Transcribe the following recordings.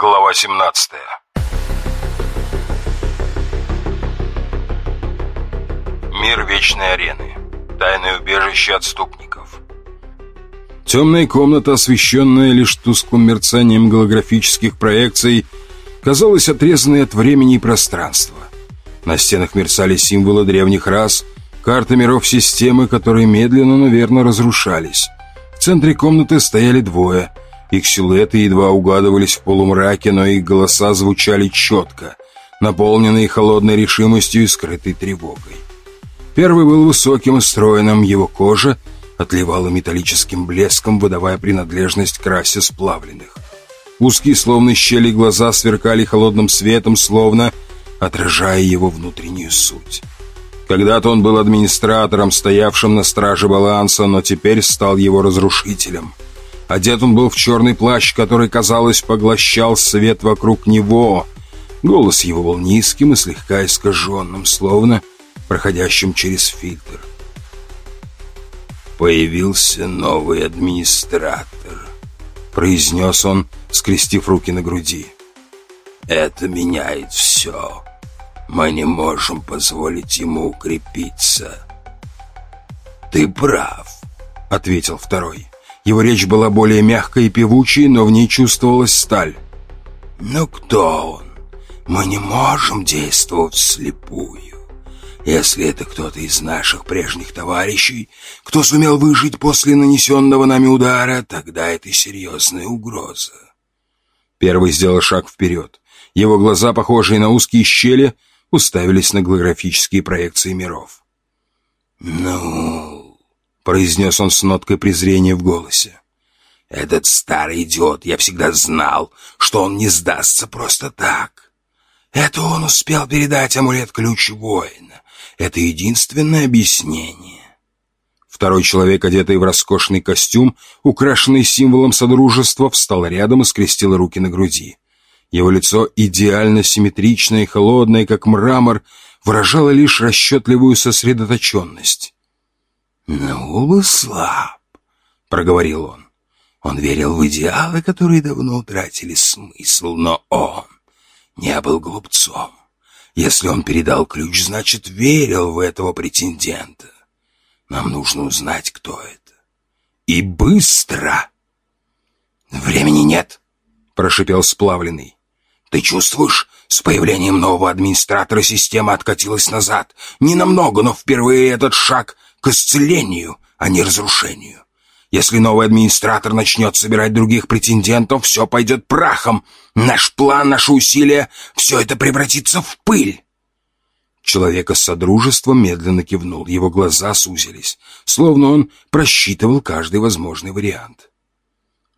Глава 17 Мир Вечной Арены. Тайное убежище отступников. Темная комната, освещенная лишь тусклым мерцанием голографических проекций, казалась отрезанной от времени и пространства. На стенах мерцали символы древних рас, карты миров системы, которые медленно, но верно разрушались. В центре комнаты стояли двое. Их силуэты едва угадывались в полумраке, но их голоса звучали четко, наполненные холодной решимостью и скрытой тревогой. Первый был высоким и стройным, его кожа отливала металлическим блеском, выдавая принадлежность к расе сплавленных. Узкие, словно щели, глаза сверкали холодным светом, словно отражая его внутреннюю суть. Когда-то он был администратором, стоявшим на страже баланса, но теперь стал его разрушителем. Одет он был в черный плащ, который, казалось, поглощал свет вокруг него. Голос его был низким и слегка искаженным, словно проходящим через фильтр. «Появился новый администратор», — произнес он, скрестив руки на груди. «Это меняет все. Мы не можем позволить ему укрепиться». «Ты прав», — ответил второй. Его речь была более мягкой и певучей, но в ней чувствовалась сталь. «Но кто он? Мы не можем действовать вслепую. Если это кто-то из наших прежних товарищей, кто сумел выжить после нанесенного нами удара, тогда это серьезная угроза. Первый сделал шаг вперед. Его глаза, похожие на узкие щели, уставились на голографические проекции миров. «Ну...» — произнес он с ноткой презрения в голосе. «Этот старый идиот, я всегда знал, что он не сдастся просто так. Это он успел передать амулет-ключ воина, это единственное объяснение. Второй человек, одетый в роскошный костюм, украшенный символом содружества, встал рядом и скрестил руки на груди. Его лицо, идеально симметричное и холодное, как мрамор, выражало лишь расчетливую сосредоточенность. «Ну, слаб», — проговорил он. Он верил в идеалы, которые давно утратили смысл, но он не был глупцом. Если он передал ключ, значит, верил в этого претендента. Нам нужно узнать, кто это. И быстро. Времени нет, прошипел сплавленный. Ты чувствуешь, с появлением нового администратора система откатилась назад. Не намного, но впервые этот шаг к исцелению, а не разрушению. Если новый администратор начнет собирать других претендентов, все пойдет прахом. Наш план, наши усилия — все это превратится в пыль. Человека с содружеством медленно кивнул. Его глаза сузились, словно он просчитывал каждый возможный вариант.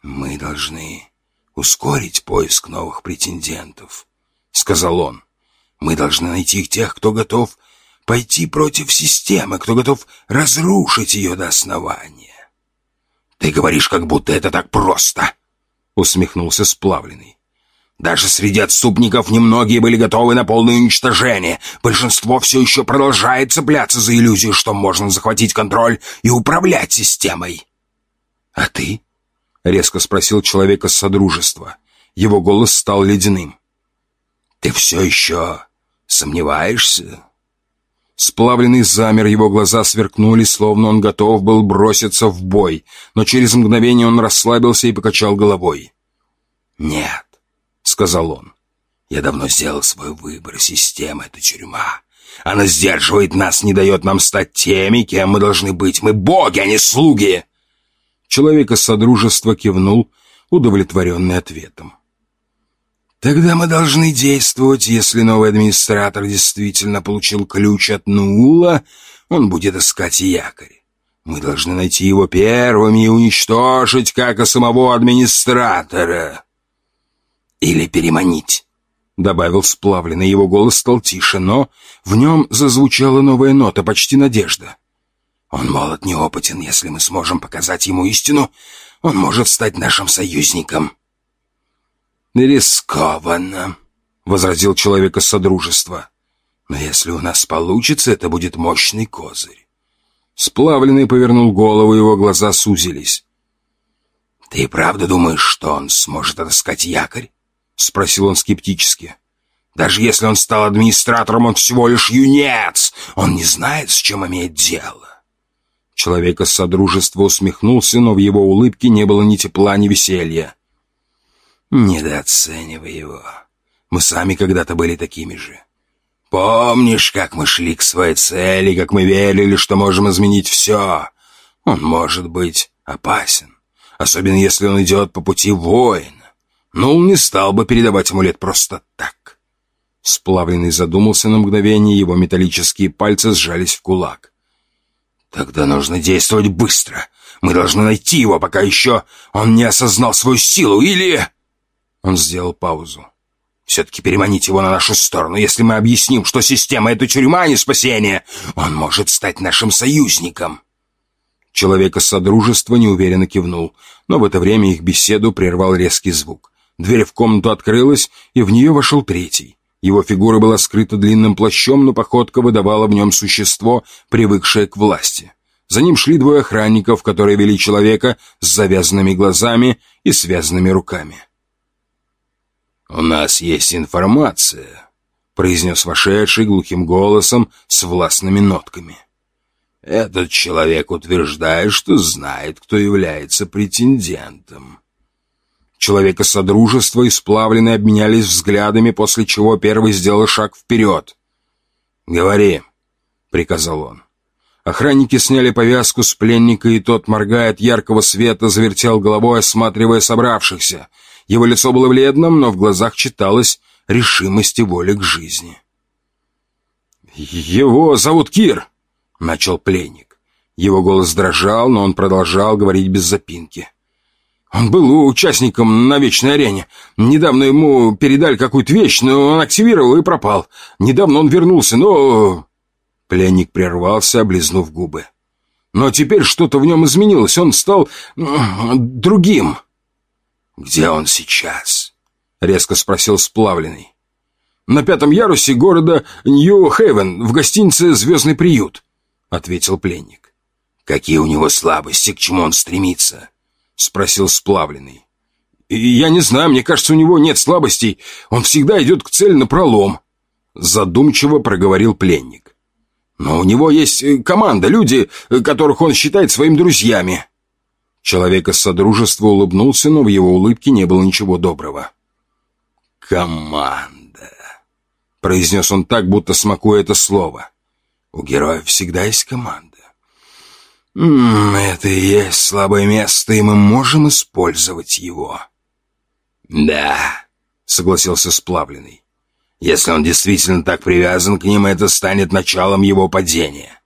«Мы должны ускорить поиск новых претендентов», — сказал он. «Мы должны найти тех, кто готов пойти против системы, кто готов разрушить ее до основания. «Ты говоришь, как будто это так просто!» — усмехнулся сплавленный. «Даже среди отступников немногие были готовы на полное уничтожение. Большинство все еще продолжает цепляться за иллюзию, что можно захватить контроль и управлять системой». «А ты?» — резко спросил человека с Содружества. Его голос стал ледяным. «Ты все еще сомневаешься?» Сплавленный замер, его глаза сверкнули, словно он готов был броситься в бой, но через мгновение он расслабился и покачал головой. «Нет», — сказал он, — «я давно сделал свой выбор. Система — это тюрьма. Она сдерживает нас, не дает нам стать теми, кем мы должны быть. Мы боги, а не слуги!» Человек из Содружества кивнул, удовлетворенный ответом. Тогда мы должны действовать. Если новый администратор действительно получил ключ от Нуула, он будет искать якорь. Мы должны найти его первыми и уничтожить, как и самого администратора. Или переманить, — добавил сплавленный. Его голос стал тише, но в нем зазвучала новая нота, почти надежда. Он молод, неопытен. Если мы сможем показать ему истину, он может стать нашим союзником. — «Рискованно», — возразил человек из Содружества. «Но если у нас получится, это будет мощный козырь». Сплавленный повернул голову, его глаза сузились. «Ты правда думаешь, что он сможет отыскать якорь?» — Спросил он скептически. «Даже если он стал администратором, он всего лишь юнец! Он не знает, с чем имеет дело!» Человек из Содружества усмехнулся, но в его улыбке не было ни тепла, ни веселья. «Недооценивай его. Мы сами когда-то были такими же. Помнишь, как мы шли к своей цели, как мы верили, что можем изменить все? Он может быть опасен, особенно если он идет по пути воина. Но он не стал бы передавать амулет просто так. Сплавленный задумался на мгновение, его металлические пальцы сжались в кулак. «Тогда нужно действовать быстро. Мы должны найти его, пока еще он не осознал свою силу, или...» Он сделал паузу. Все-таки переманить его на нашу сторону. Если мы объясним, что система — это тюрьма, а не спасение, он может стать нашим союзником». Человек из Содружества неуверенно кивнул, но в это время их беседу прервал резкий звук. Дверь в комнату открылась, и в нее вошел третий. Его фигура была скрыта длинным плащом, но походка выдавала в нем существо, привыкшее к власти. За ним шли двое охранников, которые вели человека с завязанными глазами и связанными руками. «У нас есть информация», — произнес вошедший глухим голосом с властными нотками. «Этот человек утверждает, что знает, кто является претендентом». Человека Содружества и сплавленные обменялись взглядами, после чего первый сделал шаг вперед. «Говори», — приказал он. Охранники сняли повязку с пленника, и тот, моргая от яркого света, завертел головой, осматривая собравшихся — его лицо было бледным, но в глазах читалась решимость и воля к жизни. «Его зовут Кир», — начал пленник. Его голос дрожал, но он продолжал говорить без запинки. «Он был участником на Вечной арене. Недавно ему передали какую-то вещь, но он активировал и пропал. Недавно он вернулся, но...» Пленник прервался, облизнув губы. «Но теперь что-то в нем изменилось. Он стал... другим». «Где он сейчас?» — резко спросил сплавленный. «На пятом ярусе города Нью-Хейвен, в гостинице «Звездный приют», — ответил пленник. «Какие у него слабости, к чему он стремится?» — спросил сплавленный. «Я не знаю, мне кажется, у него нет слабостей. Он всегда идет к цели напролом», — задумчиво проговорил пленник. «Но у него есть команда, люди, которых он считает своими друзьями». Человек из Содружества улыбнулся, но в его улыбке не было ничего доброго. «Команда», — произнес он так, будто смакуя это слово. «У героев всегда есть команда. М -м, это и есть слабое место, и мы можем использовать его». «Да», — согласился Сплавленный. «Если он действительно так привязан к ним, это станет началом его падения.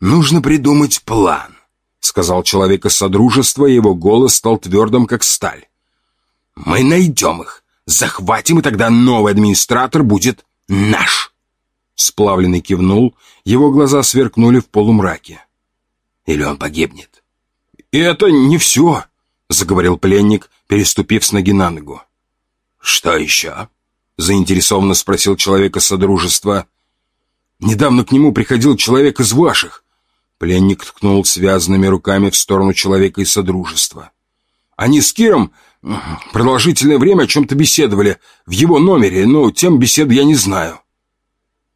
Нужно придумать план». — сказал человек из Содружества, и его голос стал твердым, как сталь. «Мы найдем их, захватим, и тогда новый администратор будет наш!» Сплавленный кивнул, его глаза сверкнули в полумраке. «Или он погибнет?» «И это не все!» — заговорил пленник, переступив с ноги на ногу. «Что еще?» — заинтересованно спросил человек из Содружества. «Недавно к нему приходил человек из ваших. Пленник ткнул связанными руками в сторону человека из Содружества. Они с Киром продолжительное время о чем-то беседовали в его номере, но тем бесед я не знаю.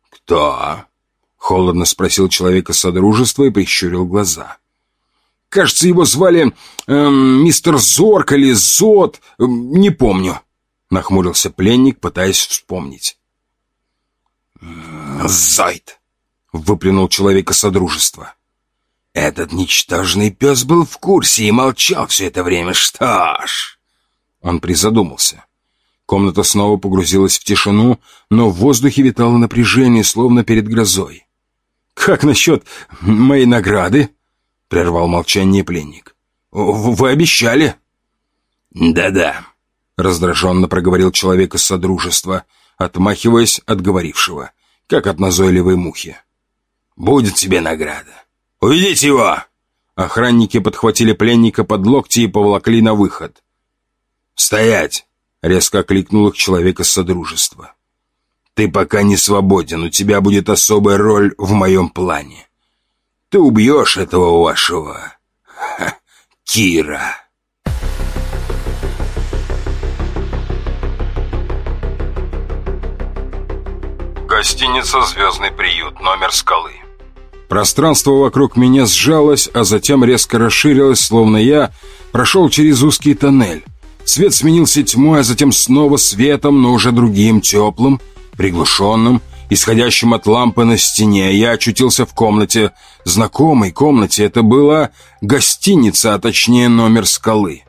«Кто?» — холодно спросил человек из Содружества и прищурил глаза. «Кажется, его звали эм, мистер Зорк или Зод, эм, не помню», — нахмурился пленник, пытаясь вспомнить. «Зайд!» — выплюнул человек из Содружества. Этот ничтожный пес был в курсе и молчал все это время. Что ж... Он призадумался. Комната снова погрузилась в тишину, но в воздухе витало напряжение, словно перед грозой. «Как насчет моей награды?» — прервал молчание пленник. «Вы обещали?» «Да-да», — раздраженно проговорил человек из Содружества, отмахиваясь от говорившего, как от назойливой мухи. «Будет тебе награда. «Уведите его!» Охранники подхватили пленника под локти и поволокли на выход. «Стоять!» — резко окликнул их человек из Содружества. «Ты пока не свободен, у тебя будет особая роль в моем плане. Ты убьешь этого вашего... Ха, Кира!» Гостиница «Звездный приют», номер «Скалы». Пространство вокруг меня сжалось, а затем резко расширилось, словно я прошел через узкий тоннель. Свет сменился тьмой, а затем снова светом, но уже другим, теплым, приглушенным, исходящим от лампы на стене. Я очутился в комнате, знакомой комнате. Это была гостиница, а точнее номер скалы.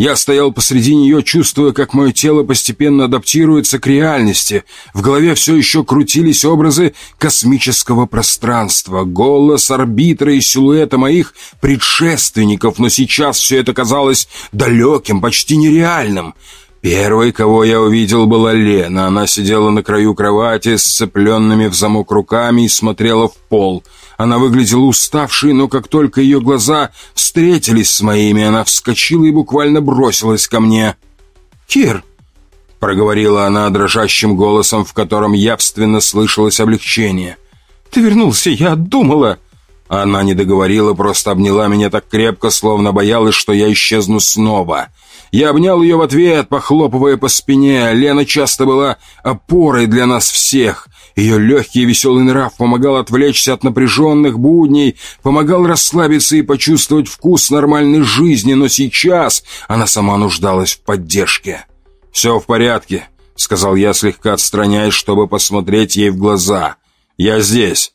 Я стоял посреди нее, чувствуя, как мое тело постепенно адаптируется к реальности. В голове все еще крутились образы космического пространства, голос арбитра и силуэта моих предшественников, но сейчас все это казалось далеким, почти нереальным. Первой, кого я увидел, была Лена. Она сидела на краю кровати сцепленными в замок руками и смотрела в пол — она выглядела уставшей, но как только ее глаза встретились с моими, она вскочила и буквально бросилась ко мне. «Кир!» — проговорила она дрожащим голосом, в котором явственно слышалось облегчение. «Ты вернулся, я думала...» Она не договорила, просто обняла меня так крепко, словно боялась, что я исчезну снова. Я обнял ее в ответ, похлопывая по спине. Лена часто была опорой для нас всех. Ее легкий и веселый нрав помогал отвлечься от напряженных будней, помогал расслабиться и почувствовать вкус нормальной жизни, но сейчас она сама нуждалась в поддержке. «Все в порядке», — сказал я, слегка отстраняясь, чтобы посмотреть ей в глаза. «Я здесь».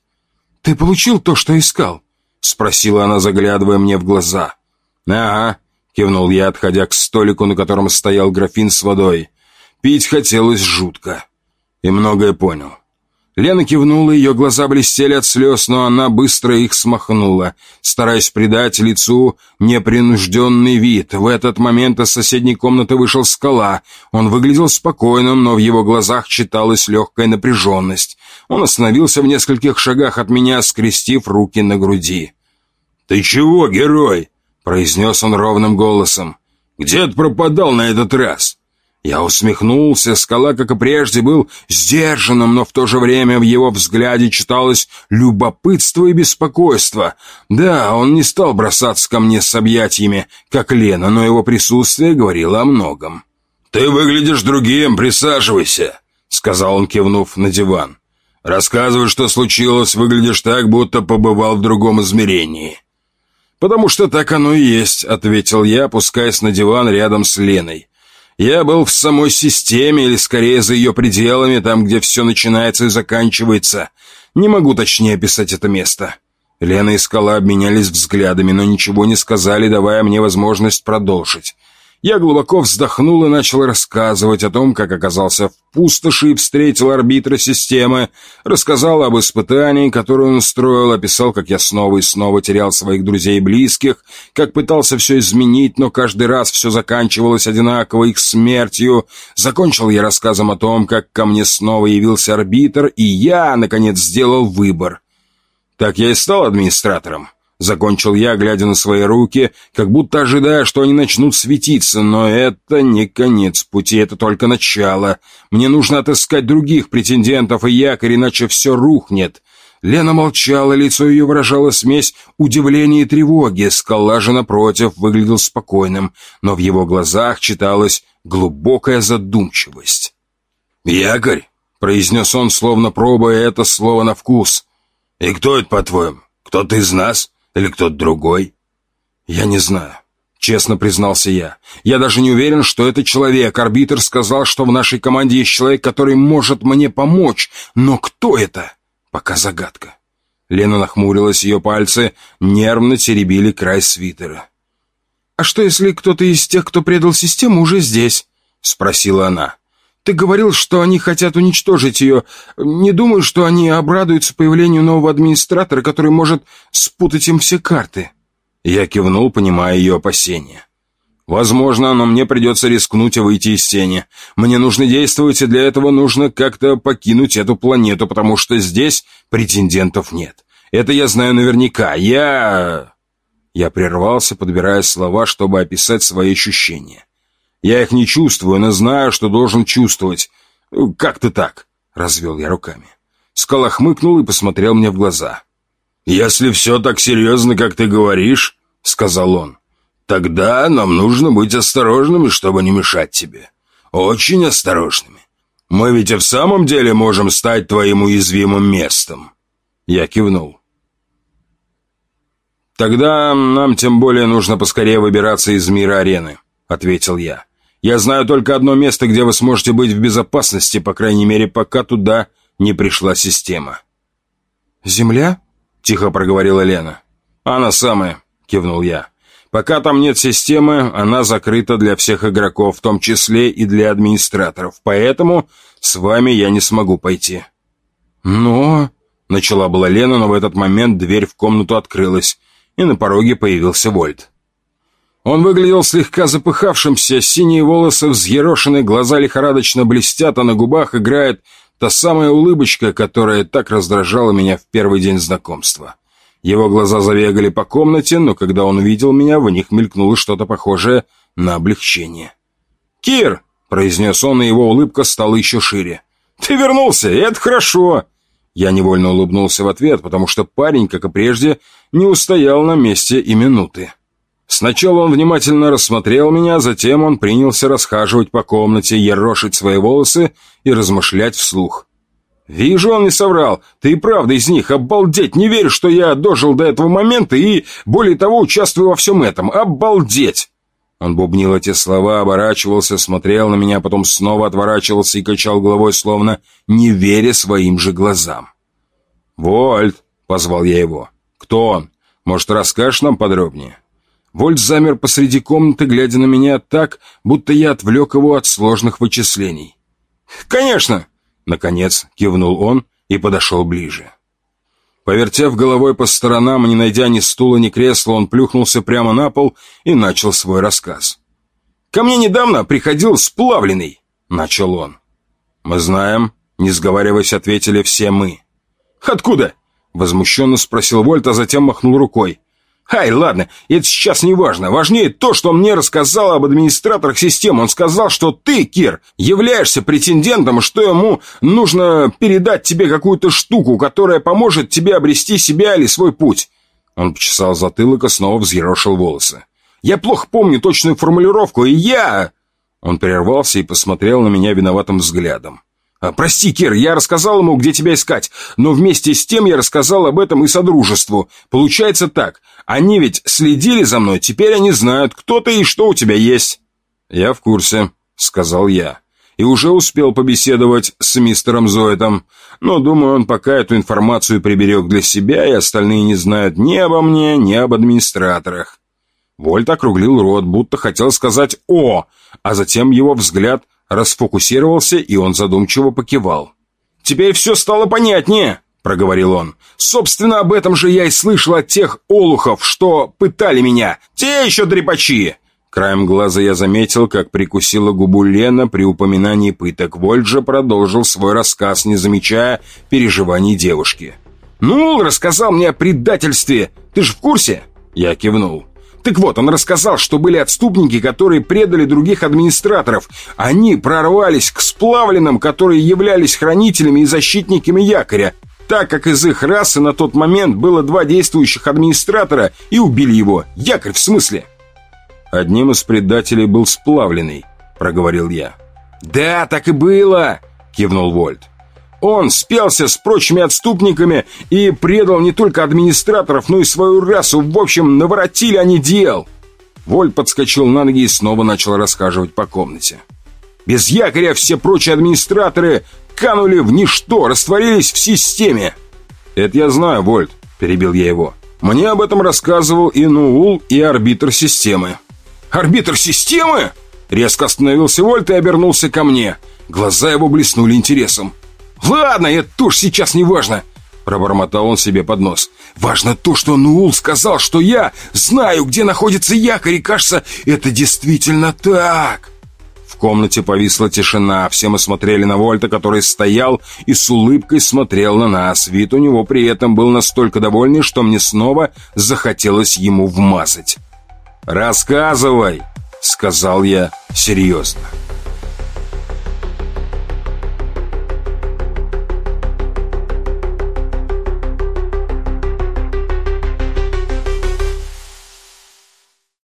«Ты получил то, что искал?» — спросила она, заглядывая мне в глаза. «Ага», — кивнул я, отходя к столику, на котором стоял графин с водой. Пить хотелось жутко. И многое понял. Лена кивнула, ее глаза блестели от слез, но она быстро их смахнула, стараясь придать лицу непринужденный вид. В этот момент из соседней комнаты вышел скала. Он выглядел спокойным, но в его глазах читалась легкая напряженность. Он остановился в нескольких шагах от меня, скрестив руки на груди. «Ты чего, герой?» — произнес он ровным голосом. «Где ты пропадал на этот раз?» Я усмехнулся, скала, как и прежде, был сдержанным, но в то же время в его взгляде читалось любопытство и беспокойство. Да, он не стал бросаться ко мне с объятиями, как Лена, но его присутствие говорило о многом. «Ты выглядишь другим, присаживайся», — сказал он, кивнув на диван. «Рассказывай, что случилось, выглядишь так, будто побывал в другом измерении». «Потому что так оно и есть», — ответил я, опускаясь на диван рядом с Леной. Я был в самой системе, или скорее за ее пределами, там, где все начинается и заканчивается. Не могу точнее описать это место. Лена и Скала обменялись взглядами, но ничего не сказали, давая мне возможность продолжить. Я глубоко вздохнул и начал рассказывать о том, как оказался в пустоши и встретил арбитра системы, рассказал об испытании, которое он устроил, описал, как я снова и снова терял своих друзей и близких, как пытался все изменить, но каждый раз все заканчивалось одинаково их смертью. Закончил я рассказом о том, как ко мне снова явился арбитр, и я, наконец, сделал выбор. Так я и стал администратором. Закончил я, глядя на свои руки, как будто ожидая, что они начнут светиться, но это не конец пути, это только начало. Мне нужно отыскать других претендентов и якорь, иначе все рухнет. Лена молчала, лицо ее выражало смесь удивления и тревоги. Скала же, напротив, выглядел спокойным, но в его глазах читалась глубокая задумчивость. «Якорь?» — произнес он, словно пробуя это слово на вкус. «И кто это, по-твоему? Кто-то из нас?» Или кто-то другой? Я не знаю. Честно признался я. Я даже не уверен, что это человек. Арбитр сказал, что в нашей команде есть человек, который может мне помочь. Но кто это? Пока загадка. Лена нахмурилась, ее пальцы нервно теребили край свитера. «А что, если кто-то из тех, кто предал систему, уже здесь?» — спросила она. «Ты говорил, что они хотят уничтожить ее. Не думаю, что они обрадуются появлению нового администратора, который может спутать им все карты». Я кивнул, понимая ее опасения. «Возможно, но мне придется рискнуть и выйти из тени. Мне нужно действовать, и для этого нужно как-то покинуть эту планету, потому что здесь претендентов нет. Это я знаю наверняка. Я...» Я прервался, подбирая слова, чтобы описать свои ощущения. Я их не чувствую, но знаю, что должен чувствовать. Ну, как-то так, развел я руками. Скала хмыкнул и посмотрел мне в глаза. «Если все так серьезно, как ты говоришь», — сказал он, «тогда нам нужно быть осторожными, чтобы не мешать тебе. Очень осторожными. Мы ведь и в самом деле можем стать твоим уязвимым местом. Я кивнул. «Тогда нам тем более нужно поскорее выбираться из мира арены», — ответил я. «Я знаю только одно место, где вы сможете быть в безопасности, по крайней мере, пока туда не пришла система». «Земля?» — тихо проговорила Лена. «Она самая», — кивнул я. «Пока там нет системы, она закрыта для всех игроков, в том числе и для администраторов, поэтому с вами я не смогу пойти». «Но...» — начала была Лена, но в этот момент дверь в комнату открылась, и на пороге появился Вольт. Он выглядел слегка запыхавшимся, синие волосы взъерошены, глаза лихорадочно блестят, а на губах играет та самая улыбочка, которая так раздражала меня в первый день знакомства. Его глаза забегали по комнате, но когда он увидел меня, в них мелькнуло что-то похожее на облегчение. «Кир!» — произнес он, и его улыбка стала еще шире. «Ты вернулся, и это хорошо!» Я невольно улыбнулся в ответ, потому что парень, как и прежде, не устоял на месте и минуты. Сначала он внимательно рассмотрел меня, затем он принялся расхаживать по комнате, ерошить свои волосы и размышлять вслух. «Вижу, он не соврал. Ты и правда из них. Обалдеть! Не верю, что я дожил до этого момента и, более того, участвую во всем этом. Обалдеть!» Он бубнил эти слова, оборачивался, смотрел на меня, потом снова отворачивался и качал головой, словно не веря своим же глазам. «Вольт!» — позвал я его. «Кто он? Может, расскажешь нам подробнее?» Вольт замер посреди комнаты, глядя на меня так, будто я отвлек его от сложных вычислений. «Конечно!» — наконец кивнул он и подошел ближе. Повертев головой по сторонам не найдя ни стула, ни кресла, он плюхнулся прямо на пол и начал свой рассказ. «Ко мне недавно приходил сплавленный», — начал он. «Мы знаем», — не сговариваясь, ответили все мы. «Откуда?» — возмущенно спросил Вольт, а затем махнул рукой. «Ай, ладно, это сейчас не важно. Важнее то, что он мне рассказал об администраторах системы. Он сказал, что ты, Кир, являешься претендентом, что ему нужно передать тебе какую-то штуку, которая поможет тебе обрести себя или свой путь». Он почесал затылок и снова взъерошил волосы. «Я плохо помню точную формулировку, и я...» Он прервался и посмотрел на меня виноватым взглядом. А, «Прости, Кир, я рассказал ему, где тебя искать, но вместе с тем я рассказал об этом и Содружеству. Получается так, они ведь следили за мной, теперь они знают, кто ты и что у тебя есть». «Я в курсе», — сказал я, и уже успел побеседовать с мистером Зоэтом, но, думаю, он пока эту информацию приберег для себя, и остальные не знают ни обо мне, ни об администраторах. Вольт округлил рот, будто хотел сказать «О», а затем его взгляд — расфокусировался, и он задумчиво покивал. «Теперь все стало понятнее», — проговорил он. «Собственно, об этом же я и слышал от тех олухов, что пытали меня. Те еще дрепачи!» Краем глаза я заметил, как прикусила губу Лена при упоминании пыток. Вольт же продолжил свой рассказ, не замечая переживаний девушки. «Ну, рассказал мне о предательстве. Ты же в курсе?» Я кивнул. Так вот, он рассказал, что были отступники, которые предали других администраторов. Они прорвались к сплавленным, которые являлись хранителями и защитниками якоря, так как из их расы на тот момент было два действующих администратора и убили его. Якорь в смысле? Одним из предателей был сплавленный, проговорил я. Да, так и было, кивнул Вольт. Он спелся с прочими отступниками и предал не только администраторов, но и свою расу. В общем, наворотили они дел. Воль подскочил на ноги и снова начал расхаживать по комнате. Без якоря все прочие администраторы канули в ничто, растворились в системе. «Это я знаю, Вольт», — перебил я его. «Мне об этом рассказывал и Нуул, и арбитр системы». «Арбитр системы?» Резко остановился Вольт и обернулся ко мне. Глаза его блеснули интересом. «Ладно, это уж сейчас не важно!» Пробормотал он себе под нос. «Важно то, что Нуул сказал, что я знаю, где находится якорь, и кажется, это действительно так!» Комнате повисла тишина, все мы смотрели на Вольта, который стоял и с улыбкой смотрел на нас. Вид у него при этом был настолько довольный, что мне снова захотелось ему вмазать. «Рассказывай!» — сказал я серьезно.